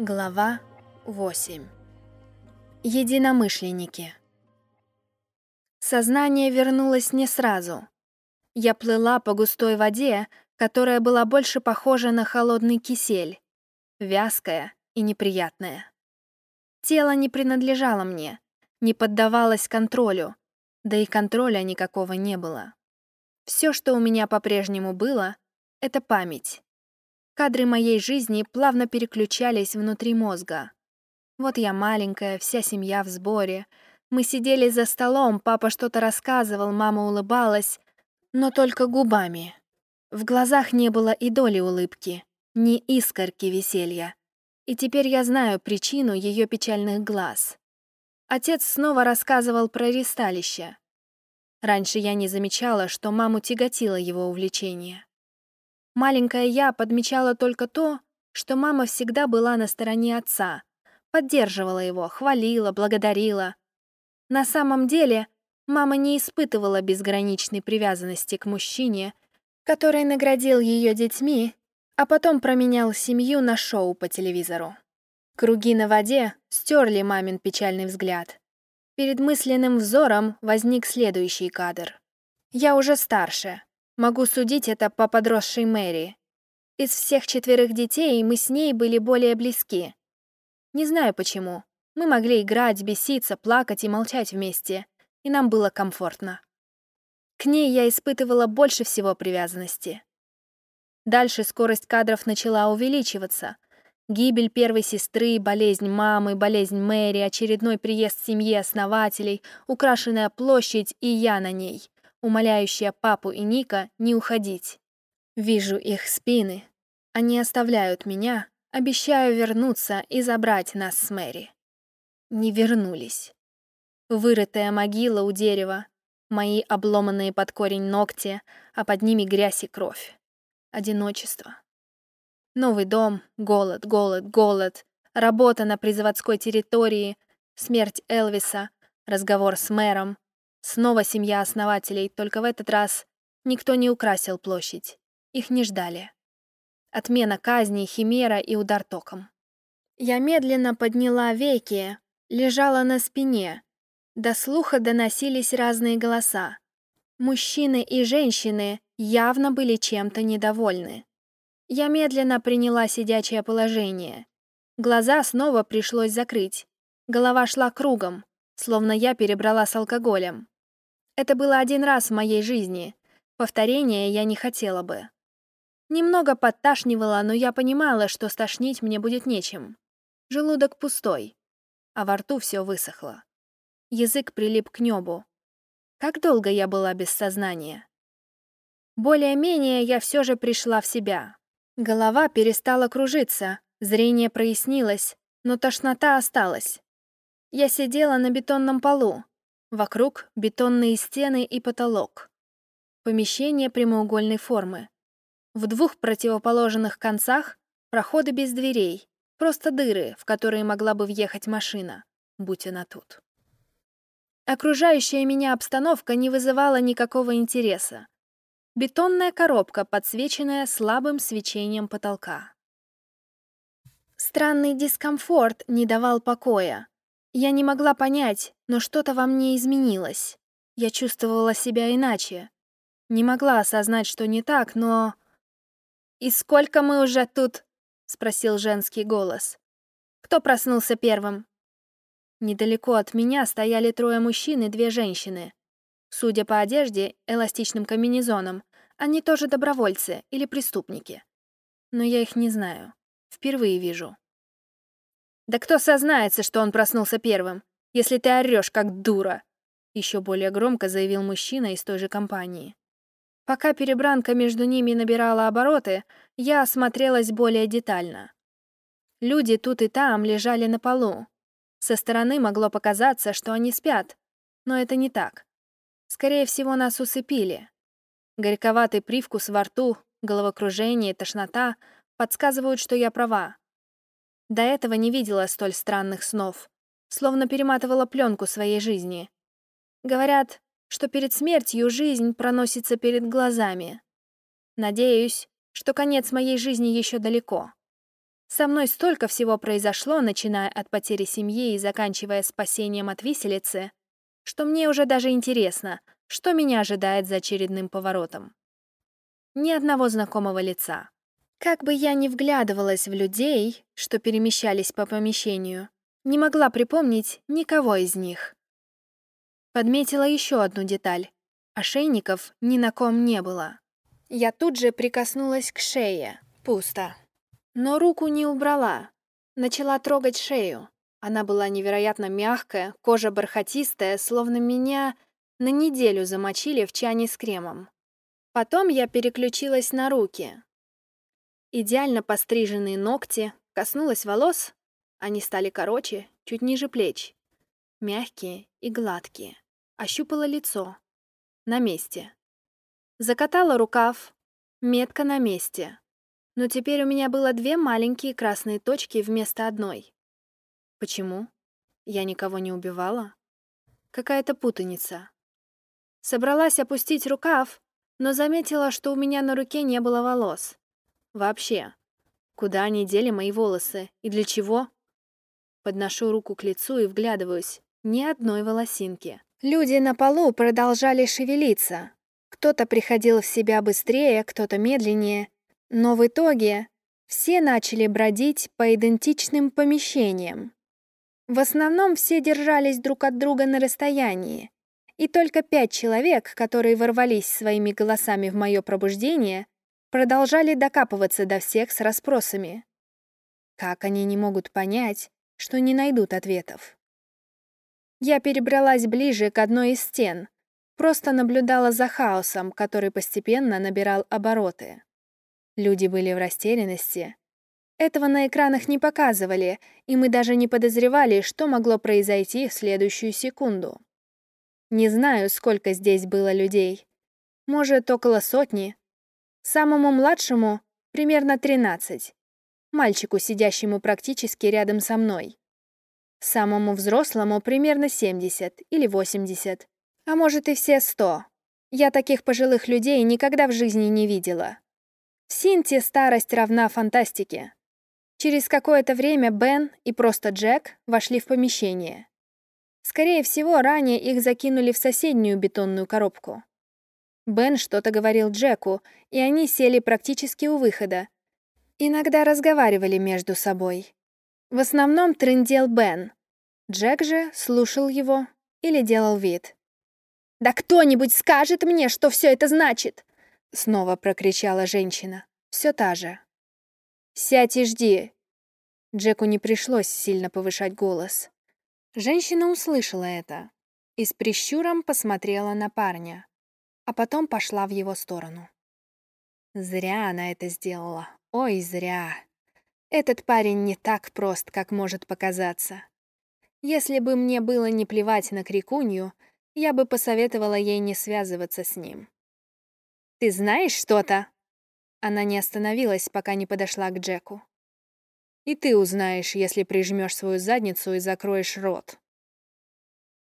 Глава 8. Единомышленники. Сознание вернулось не сразу. Я плыла по густой воде, которая была больше похожа на холодный кисель, вязкая и неприятная. Тело не принадлежало мне, не поддавалось контролю, да и контроля никакого не было. Все, что у меня по-прежнему было, — это память. Кадры моей жизни плавно переключались внутри мозга. Вот я маленькая, вся семья в сборе. Мы сидели за столом, папа что-то рассказывал, мама улыбалась, но только губами. В глазах не было и доли улыбки, ни искорки веселья. И теперь я знаю причину ее печальных глаз. Отец снова рассказывал про ресталище. Раньше я не замечала, что маму тяготило его увлечение. Маленькая я подмечала только то, что мама всегда была на стороне отца, поддерживала его, хвалила, благодарила. На самом деле, мама не испытывала безграничной привязанности к мужчине, который наградил ее детьми, а потом променял семью на шоу по телевизору. Круги на воде стерли мамин печальный взгляд. Перед мысленным взором возник следующий кадр. Я уже старше, Могу судить это по подросшей Мэри. Из всех четверых детей мы с ней были более близки. Не знаю почему. Мы могли играть, беситься, плакать и молчать вместе, и нам было комфортно. К ней я испытывала больше всего привязанности. Дальше скорость кадров начала увеличиваться. Гибель первой сестры, болезнь мамы, болезнь Мэри, очередной приезд семьи основателей, украшенная площадь и я на ней умоляющая папу и Ника не уходить. Вижу их спины. Они оставляют меня, обещаю вернуться и забрать нас с Мэри. Не вернулись. Вырытая могила у дерева, мои обломанные под корень ногти, а под ними грязь и кровь. Одиночество. Новый дом, голод, голод, голод, работа на призаводской территории, смерть Элвиса, разговор с мэром, Снова семья основателей, только в этот раз никто не украсил площадь. Их не ждали. Отмена казни, химера и удар током. Я медленно подняла веки, лежала на спине. До слуха доносились разные голоса. Мужчины и женщины явно были чем-то недовольны. Я медленно приняла сидячее положение. Глаза снова пришлось закрыть. Голова шла кругом словно я перебрала с алкоголем. Это было один раз в моей жизни. Повторения я не хотела бы. Немного подташнивало, но я понимала, что стошнить мне будет нечем. Желудок пустой, а во рту все высохло. Язык прилип к небу. Как долго я была без сознания? Более-менее я все же пришла в себя. Голова перестала кружиться, зрение прояснилось, но тошнота осталась. Я сидела на бетонном полу. Вокруг бетонные стены и потолок. Помещение прямоугольной формы. В двух противоположных концах проходы без дверей, просто дыры, в которые могла бы въехать машина, будь она тут. Окружающая меня обстановка не вызывала никакого интереса. Бетонная коробка, подсвеченная слабым свечением потолка. Странный дискомфорт не давал покоя. Я не могла понять, но что-то во мне изменилось. Я чувствовала себя иначе. Не могла осознать, что не так, но... «И сколько мы уже тут?» — спросил женский голос. «Кто проснулся первым?» Недалеко от меня стояли трое мужчин и две женщины. Судя по одежде, эластичным комбинезонам, они тоже добровольцы или преступники. Но я их не знаю. Впервые вижу. Да кто сознается, что он проснулся первым, если ты орешь как дура? Еще более громко заявил мужчина из той же компании. Пока перебранка между ними набирала обороты, я осмотрелась более детально. Люди тут и там лежали на полу. Со стороны могло показаться, что они спят, но это не так. Скорее всего, нас усыпили. Горьковатый привкус во рту, головокружение, тошнота подсказывают, что я права. До этого не видела столь странных снов, словно перематывала пленку своей жизни. Говорят, что перед смертью жизнь проносится перед глазами. Надеюсь, что конец моей жизни еще далеко. Со мной столько всего произошло, начиная от потери семьи и заканчивая спасением от виселицы, что мне уже даже интересно, что меня ожидает за очередным поворотом. Ни одного знакомого лица. Как бы я ни вглядывалась в людей, что перемещались по помещению, не могла припомнить никого из них. Подметила еще одну деталь. Ошейников ни на ком не было. Я тут же прикоснулась к шее. Пусто. Но руку не убрала. Начала трогать шею. Она была невероятно мягкая, кожа бархатистая, словно меня на неделю замочили в чане с кремом. Потом я переключилась на руки. Идеально постриженные ногти, коснулась волос, они стали короче, чуть ниже плеч. Мягкие и гладкие. Ощупала лицо. На месте. Закатала рукав. Метка на месте но теперь у меня было две маленькие красные точки вместо одной. Почему? Я никого не убивала? Какая-то путаница. Собралась опустить рукав, но заметила, что у меня на руке не было волос. Вообще. Куда они дели мои волосы? И для чего? Подношу руку к лицу и вглядываюсь. Ни одной волосинки. Люди на полу продолжали шевелиться. Кто-то приходил в себя быстрее, кто-то медленнее, но в итоге все начали бродить по идентичным помещениям. В основном все держались друг от друга на расстоянии, и только пять человек, которые ворвались своими голосами в мое пробуждение, продолжали докапываться до всех с расспросами. Как они не могут понять, что не найдут ответов? Я перебралась ближе к одной из стен, просто наблюдала за хаосом, который постепенно набирал обороты. Люди были в растерянности. Этого на экранах не показывали, и мы даже не подозревали, что могло произойти в следующую секунду. Не знаю, сколько здесь было людей. Может, около сотни. Самому младшему — примерно 13. Мальчику, сидящему практически рядом со мной. Самому взрослому примерно 70 или 80. А может и все 100. Я таких пожилых людей никогда в жизни не видела. В Синте старость равна фантастике. Через какое-то время Бен и просто Джек вошли в помещение. Скорее всего, ранее их закинули в соседнюю бетонную коробку. Бен что-то говорил Джеку, и они сели практически у выхода. Иногда разговаривали между собой. В основном трындел Бен. Джек же слушал его или делал вид. «Да кто-нибудь скажет мне, что все это значит!» Снова прокричала женщина. Все та же. «Сядь и жди!» Джеку не пришлось сильно повышать голос. Женщина услышала это и с прищуром посмотрела на парня, а потом пошла в его сторону. Зря она это сделала. Ой, зря. Этот парень не так прост, как может показаться. Если бы мне было не плевать на крикунью, я бы посоветовала ей не связываться с ним. «Ты знаешь что-то?» Она не остановилась, пока не подошла к Джеку. «И ты узнаешь, если прижмешь свою задницу и закроешь рот».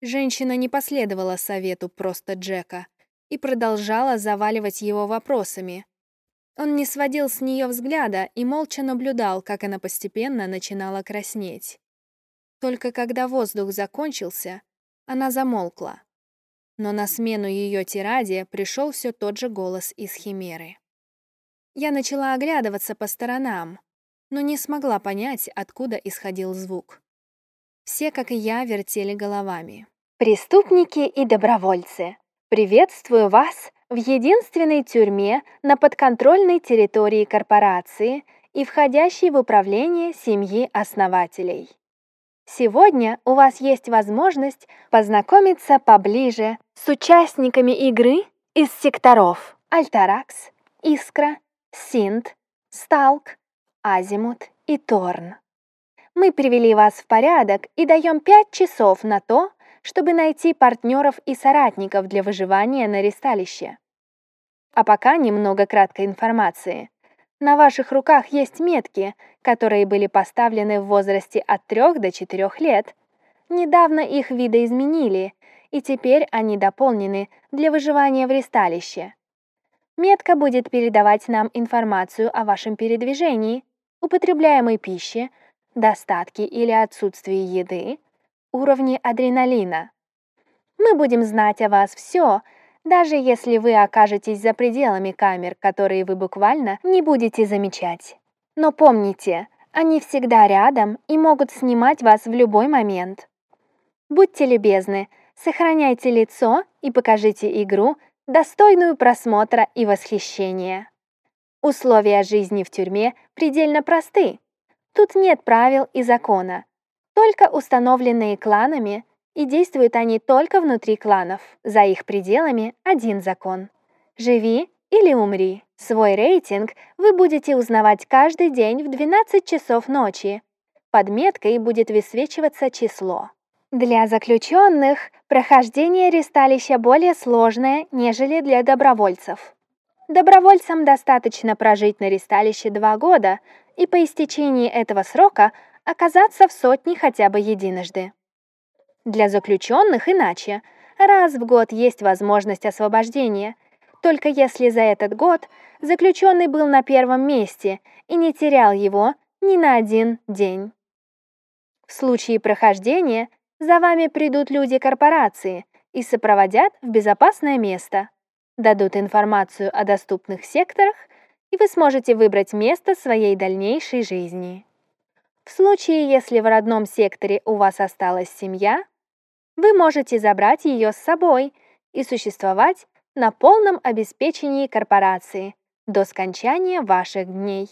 Женщина не последовала совету просто Джека и продолжала заваливать его вопросами. Он не сводил с нее взгляда и молча наблюдал, как она постепенно начинала краснеть. Только когда воздух закончился, она замолкла но на смену ее тираде пришел все тот же голос из Химеры. Я начала оглядываться по сторонам, но не смогла понять, откуда исходил звук. Все, как и я, вертели головами. «Преступники и добровольцы, приветствую вас в единственной тюрьме на подконтрольной территории корпорации и входящей в управление семьи основателей. Сегодня у вас есть возможность познакомиться поближе с участниками игры из секторов Альтаракс, Искра, Синт, Сталк, Азимут и Торн. Мы привели вас в порядок и даем 5 часов на то, чтобы найти партнеров и соратников для выживания на ресталище. А пока немного краткой информации. На ваших руках есть метки, которые были поставлены в возрасте от 3 до 4 лет. Недавно их видоизменили, и теперь они дополнены для выживания в ресталище. Метка будет передавать нам информацию о вашем передвижении, употребляемой пищи, достатки или отсутствие еды, уровни адреналина. Мы будем знать о вас все, даже если вы окажетесь за пределами камер, которые вы буквально не будете замечать. Но помните, они всегда рядом и могут снимать вас в любой момент. Будьте любезны, сохраняйте лицо и покажите игру, достойную просмотра и восхищения. Условия жизни в тюрьме предельно просты. Тут нет правил и закона, только установленные кланами, и действуют они только внутри кланов. За их пределами один закон. Живи или умри. Свой рейтинг вы будете узнавать каждый день в 12 часов ночи. Под меткой будет высвечиваться число. Для заключенных прохождение ресталища более сложное, нежели для добровольцев. Добровольцам достаточно прожить на ресталище два года и по истечении этого срока оказаться в сотне хотя бы единожды. Для заключенных иначе. Раз в год есть возможность освобождения, только если за этот год заключенный был на первом месте и не терял его ни на один день. В случае прохождения за вами придут люди корпорации и сопроводят в безопасное место, дадут информацию о доступных секторах, и вы сможете выбрать место своей дальнейшей жизни. В случае, если в родном секторе у вас осталась семья, вы можете забрать ее с собой и существовать на полном обеспечении корпорации до скончания ваших дней.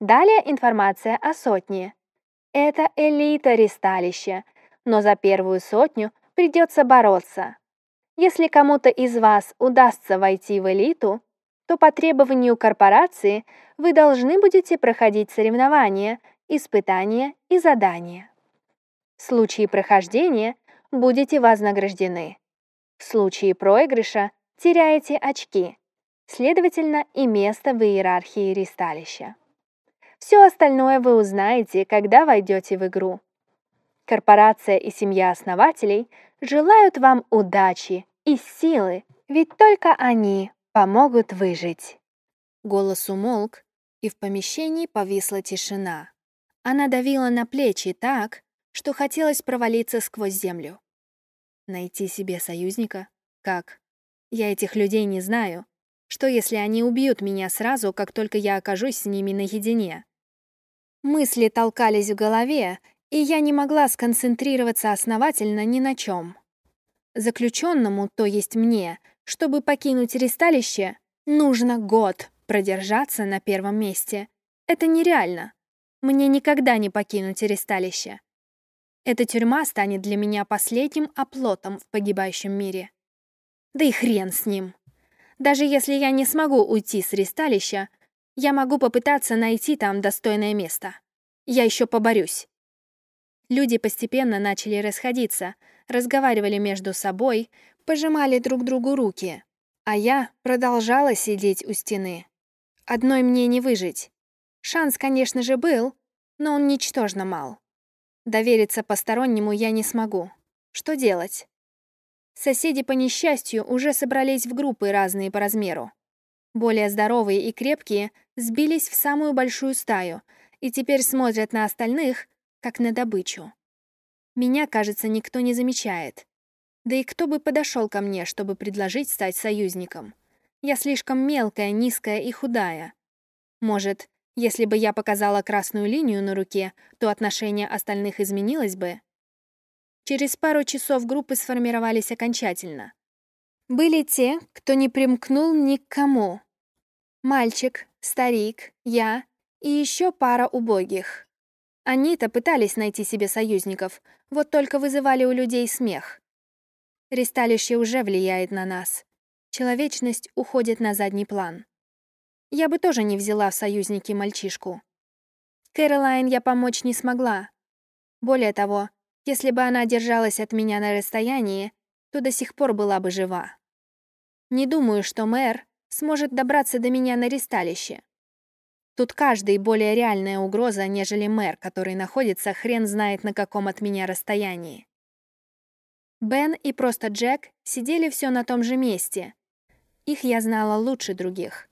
Далее информация о сотне. Это элита ресталища, но за первую сотню придется бороться. Если кому-то из вас удастся войти в элиту, то по требованию корпорации вы должны будете проходить соревнования, испытания и задания. В случае прохождения будете вознаграждены. В случае проигрыша теряете очки, следовательно, и место в иерархии ристалища. Все остальное вы узнаете, когда войдете в игру. Корпорация и семья основателей желают вам удачи и силы, ведь только они помогут выжить. Голос умолк, и в помещении повисла тишина. Она давила на плечи так, что хотелось провалиться сквозь землю. Найти себе союзника? Как? Я этих людей не знаю. Что, если они убьют меня сразу, как только я окажусь с ними наедине? Мысли толкались в голове, и я не могла сконцентрироваться основательно ни на чем. Заключенному, то есть мне, чтобы покинуть ресталище, нужно год продержаться на первом месте. Это нереально. Мне никогда не покинуть ресталище. Эта тюрьма станет для меня последним оплотом в погибающем мире. Да и хрен с ним. Даже если я не смогу уйти с ресталища, я могу попытаться найти там достойное место. Я еще поборюсь. Люди постепенно начали расходиться, разговаривали между собой, пожимали друг другу руки, а я продолжала сидеть у стены. Одной мне не выжить. Шанс, конечно же, был, но он ничтожно мал. Довериться постороннему я не смогу. Что делать? Соседи по несчастью уже собрались в группы разные по размеру. Более здоровые и крепкие сбились в самую большую стаю и теперь смотрят на остальных, как на добычу. Меня, кажется, никто не замечает. Да и кто бы подошел ко мне, чтобы предложить стать союзником? Я слишком мелкая, низкая и худая. Может, если бы я показала красную линию на руке, то отношение остальных изменилось бы? Через пару часов группы сформировались окончательно. Были те, кто не примкнул ни к кому. Мальчик, старик, я и еще пара убогих. Они-то пытались найти себе союзников, вот только вызывали у людей смех. Ристалище уже влияет на нас. Человечность уходит на задний план. Я бы тоже не взяла в союзники мальчишку. Кэролайн я помочь не смогла. Более того, если бы она держалась от меня на расстоянии, то до сих пор была бы жива. Не думаю, что мэр сможет добраться до меня на ристалище. Тут каждый более реальная угроза, нежели мэр, который находится хрен знает на каком от меня расстоянии. Бен и просто Джек сидели все на том же месте. Их я знала лучше других.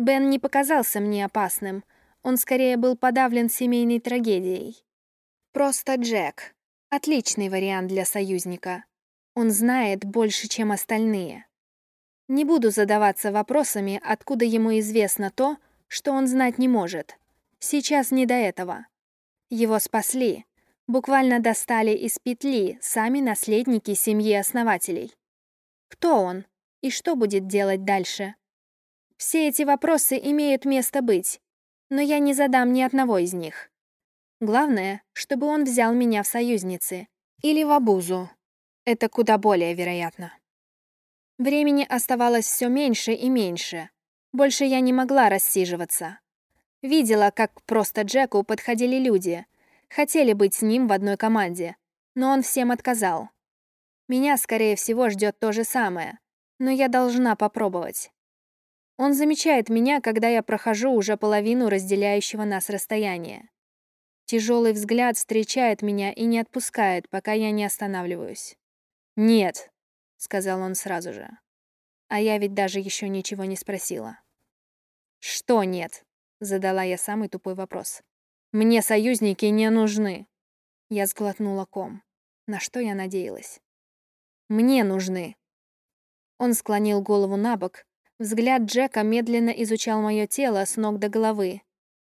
Бен не показался мне опасным. Он скорее был подавлен семейной трагедией. Просто Джек. Отличный вариант для союзника. Он знает больше, чем остальные. Не буду задаваться вопросами, откуда ему известно то, что он знать не может. Сейчас не до этого. Его спасли, буквально достали из петли сами наследники семьи основателей. Кто он и что будет делать дальше? Все эти вопросы имеют место быть, но я не задам ни одного из них. Главное, чтобы он взял меня в союзницы или в обузу. Это куда более вероятно. Времени оставалось все меньше и меньше. Больше я не могла рассиживаться. Видела, как просто Джеку подходили люди, хотели быть с ним в одной команде, но он всем отказал. Меня, скорее всего, ждет то же самое, но я должна попробовать. Он замечает меня, когда я прохожу уже половину разделяющего нас расстояния. Тяжелый взгляд встречает меня и не отпускает, пока я не останавливаюсь. «Нет», — сказал он сразу же. А я ведь даже еще ничего не спросила. «Что нет?» — задала я самый тупой вопрос. «Мне союзники не нужны». Я сглотнула ком. На что я надеялась? «Мне нужны». Он склонил голову на бок. Взгляд Джека медленно изучал мое тело с ног до головы.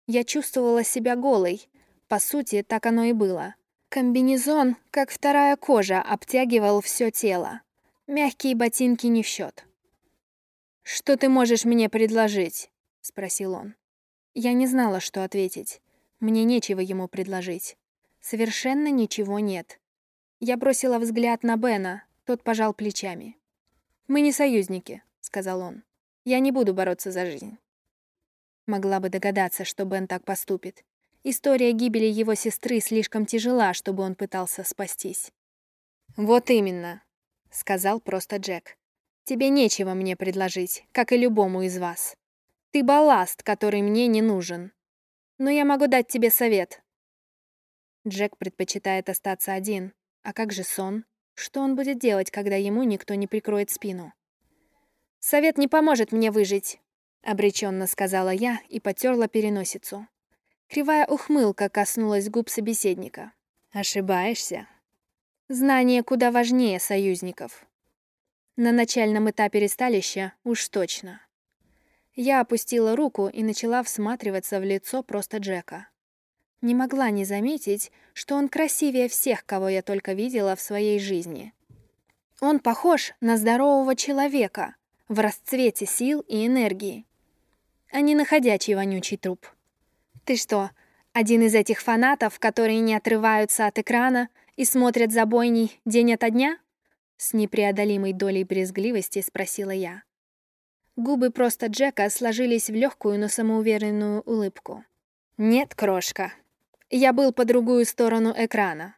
Я чувствовала себя голой. По сути, так оно и было. Комбинезон, как вторая кожа, обтягивал все тело. Мягкие ботинки не в счет. «Что ты можешь мне предложить?» — спросил он. Я не знала, что ответить. Мне нечего ему предложить. Совершенно ничего нет. Я бросила взгляд на Бена, тот пожал плечами. «Мы не союзники», — сказал он. «Я не буду бороться за жизнь». Могла бы догадаться, что Бен так поступит. История гибели его сестры слишком тяжела, чтобы он пытался спастись. «Вот именно», — сказал просто Джек. «Тебе нечего мне предложить, как и любому из вас. Ты балласт, который мне не нужен. Но я могу дать тебе совет. Джек предпочитает остаться один. А как же сон? Что он будет делать, когда ему никто не прикроет спину? «Совет не поможет мне выжить», — обреченно сказала я и потерла переносицу. Кривая ухмылка коснулась губ собеседника. «Ошибаешься. Знание куда важнее союзников. На начальном этапе ресталища уж точно. Я опустила руку и начала всматриваться в лицо просто Джека. Не могла не заметить, что он красивее всех, кого я только видела в своей жизни. Он похож на здорового человека в расцвете сил и энергии, а не на ходячий вонючий труп. Ты что, один из этих фанатов, которые не отрываются от экрана и смотрят за бойней день ото дня? С непреодолимой долей брезгливости спросила я. Губы просто Джека сложились в легкую, но самоуверенную улыбку. «Нет, крошка. Я был по другую сторону экрана».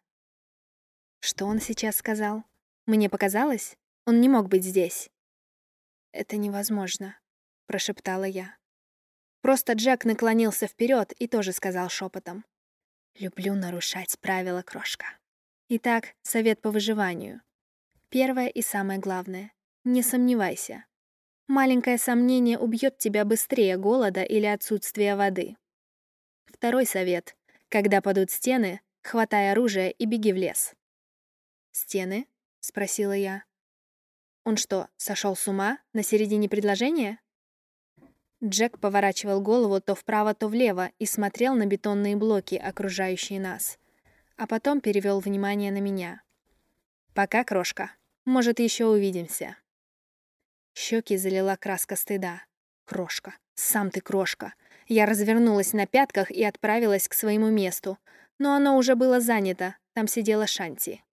Что он сейчас сказал? Мне показалось, он не мог быть здесь. «Это невозможно», — прошептала я. Просто Джек наклонился вперед и тоже сказал шепотом. «Люблю нарушать правила, крошка». Итак, совет по выживанию. Первое и самое главное — не сомневайся. Маленькое сомнение убьет тебя быстрее голода или отсутствия воды. Второй совет. Когда падут стены, хватай оружие и беги в лес. «Стены?» — спросила я. «Он что, сошел с ума на середине предложения?» Джек поворачивал голову то вправо, то влево и смотрел на бетонные блоки, окружающие нас. А потом перевел внимание на меня. «Пока, крошка. Может, еще увидимся». Щеки залила краска стыда. Крошка. Сам ты крошка. Я развернулась на пятках и отправилась к своему месту. Но оно уже было занято. Там сидела Шанти.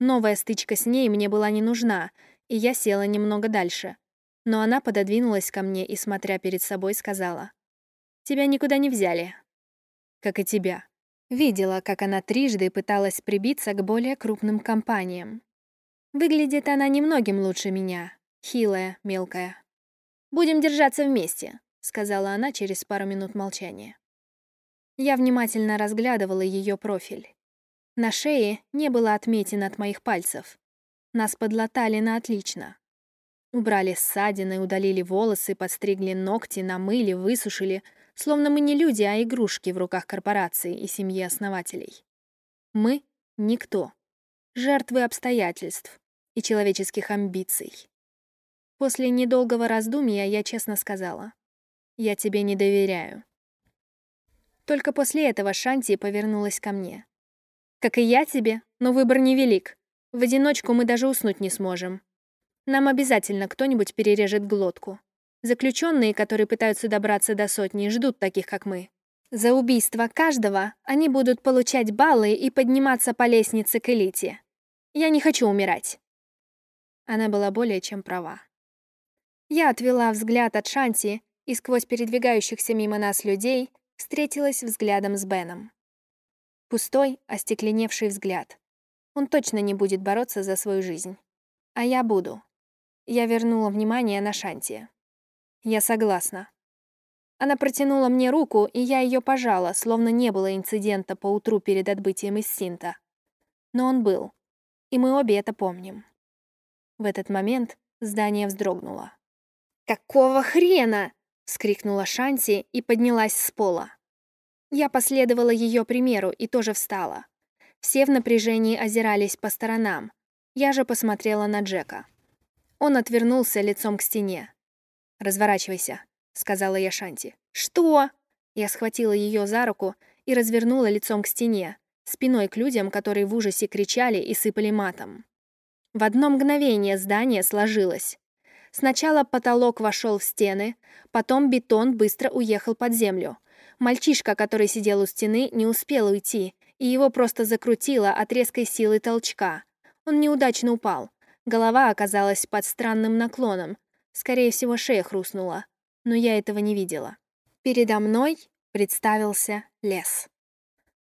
Новая стычка с ней мне была не нужна, и я села немного дальше. Но она пододвинулась ко мне и, смотря перед собой, сказала. «Тебя никуда не взяли». «Как и тебя». Видела, как она трижды пыталась прибиться к более крупным компаниям. Выглядит она немногим лучше меня, Хилая, мелкая. «Будем держаться вместе», — сказала она через пару минут молчания. Я внимательно разглядывала ее профиль. На шее не было отметин от моих пальцев. Нас подлатали на отлично. Убрали ссадины, удалили волосы, подстригли ногти, намыли, высушили, словно мы не люди, а игрушки в руках корпораций и семьи основателей. Мы — никто, жертвы обстоятельств и человеческих амбиций. После недолгого раздумья я честно сказала, «Я тебе не доверяю». Только после этого Шанти повернулась ко мне. «Как и я тебе, но выбор невелик. В одиночку мы даже уснуть не сможем. Нам обязательно кто-нибудь перережет глотку. Заключенные, которые пытаются добраться до сотни, ждут таких, как мы. За убийство каждого они будут получать баллы и подниматься по лестнице к элите. Я не хочу умирать». Она была более чем права. Я отвела взгляд от Шанти и сквозь передвигающихся мимо нас людей встретилась взглядом с Беном. Пустой, остекленевший взгляд. Он точно не будет бороться за свою жизнь. А я буду. Я вернула внимание на Шанти. Я согласна. Она протянула мне руку, и я ее пожала, словно не было инцидента по утру перед отбытием из Синта. Но он был. И мы обе это помним. В этот момент здание вздрогнуло. «Какого хрена?» вскрикнула Шанти и поднялась с пола. Я последовала ее примеру и тоже встала. Все в напряжении озирались по сторонам. Я же посмотрела на Джека. Он отвернулся лицом к стене. «Разворачивайся», — сказала я Шанти. «Что?» Я схватила ее за руку и развернула лицом к стене, спиной к людям, которые в ужасе кричали и сыпали матом. В одно мгновение здание сложилось. Сначала потолок вошел в стены, потом бетон быстро уехал под землю. Мальчишка, который сидел у стены, не успел уйти, и его просто закрутило от резкой силы толчка. Он неудачно упал. Голова оказалась под странным наклоном. Скорее всего, шея хрустнула. Но я этого не видела. Передо мной представился лес.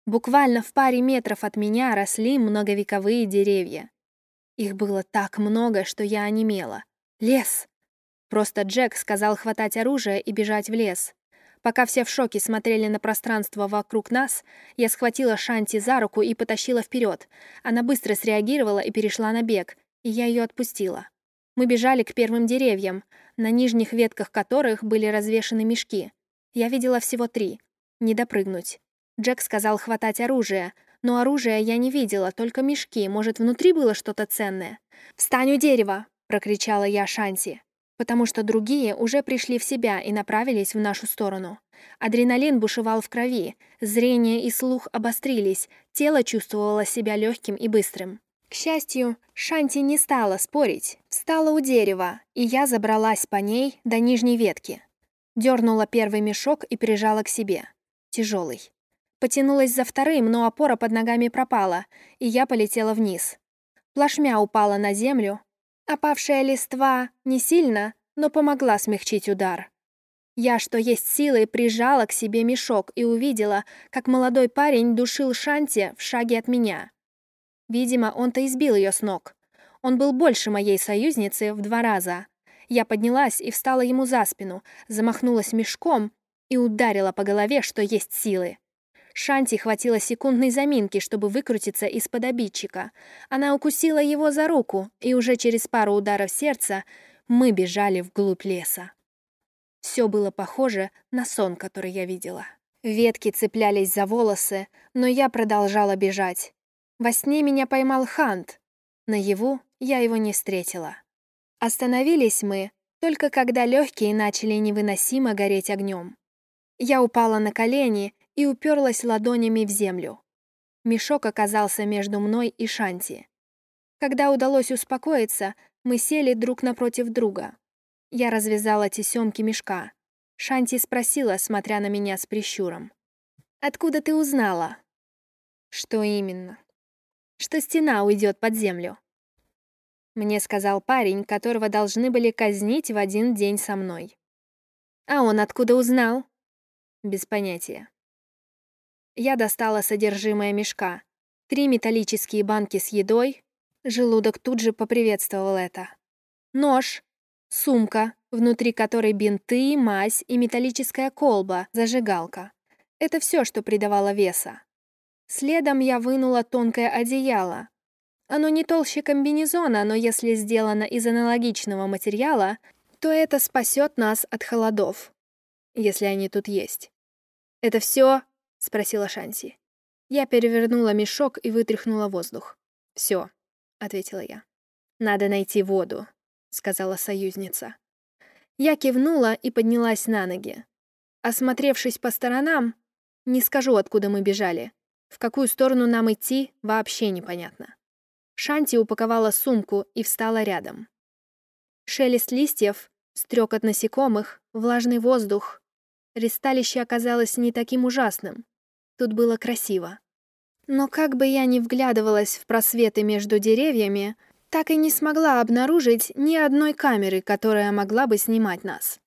Буквально в паре метров от меня росли многовековые деревья. Их было так много, что я онемела. Лес. Просто Джек сказал хватать оружие и бежать в лес. Пока все в шоке смотрели на пространство вокруг нас, я схватила Шанти за руку и потащила вперед. Она быстро среагировала и перешла на бег, и я ее отпустила. Мы бежали к первым деревьям, на нижних ветках которых были развешаны мешки. Я видела всего три. Не допрыгнуть. Джек сказал хватать оружие, но оружия я не видела, только мешки, может, внутри было что-то ценное. «Встань у дерева!» прокричала я Шанти, потому что другие уже пришли в себя и направились в нашу сторону. Адреналин бушевал в крови, зрение и слух обострились, тело чувствовало себя легким и быстрым. К счастью, Шанти не стала спорить, встала у дерева, и я забралась по ней до нижней ветки. Дернула первый мешок и прижала к себе. Тяжелый. Потянулась за вторым, но опора под ногами пропала, и я полетела вниз. Плашмя упала на землю, Опавшая листва не сильно, но помогла смягчить удар. Я, что есть силы, прижала к себе мешок и увидела, как молодой парень душил Шанти в шаге от меня. Видимо, он-то избил ее с ног. Он был больше моей союзницы в два раза. Я поднялась и встала ему за спину, замахнулась мешком и ударила по голове, что есть силы. Шанти хватило секундной заминки, чтобы выкрутиться из-под обидчика. Она укусила его за руку, и уже через пару ударов сердца мы бежали вглубь леса. Все было похоже на сон, который я видела. Ветки цеплялись за волосы, но я продолжала бежать. Во сне меня поймал Хант. Наяву я его не встретила. Остановились мы, только когда легкие начали невыносимо гореть огнем. Я упала на колени и уперлась ладонями в землю. Мешок оказался между мной и Шанти. Когда удалось успокоиться, мы сели друг напротив друга. Я развязала тесемки мешка. Шанти спросила, смотря на меня с прищуром. «Откуда ты узнала?» «Что именно?» «Что стена уйдет под землю». Мне сказал парень, которого должны были казнить в один день со мной. «А он откуда узнал?» «Без понятия». Я достала содержимое мешка. Три металлические банки с едой. Желудок тут же поприветствовал это. Нож, сумка, внутри которой бинты, мазь и металлическая колба, зажигалка. Это все, что придавало веса. Следом я вынула тонкое одеяло. Оно не толще комбинезона, но если сделано из аналогичного материала, то это спасет нас от холодов, если они тут есть. «Это все?» — спросила Шанси. Я перевернула мешок и вытряхнула воздух. «Все», — ответила я. «Надо найти воду», — сказала союзница. Я кивнула и поднялась на ноги. Осмотревшись по сторонам, не скажу, откуда мы бежали. В какую сторону нам идти, вообще непонятно. Шанти упаковала сумку и встала рядом. Шелест листьев, стрекот насекомых, влажный воздух. Ристалище оказалось не таким ужасным. Тут было красиво. Но как бы я ни вглядывалась в просветы между деревьями, так и не смогла обнаружить ни одной камеры, которая могла бы снимать нас.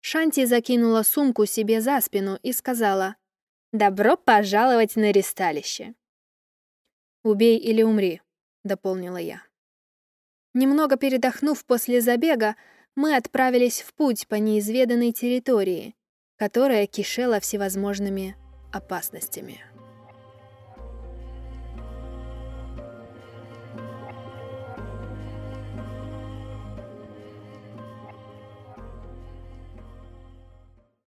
Шанти закинула сумку себе за спину и сказала «Добро пожаловать на ристалище». «Убей или умри», — дополнила я. Немного передохнув после забега, мы отправились в путь по неизведанной территории, которая кишела всевозможными опасностями.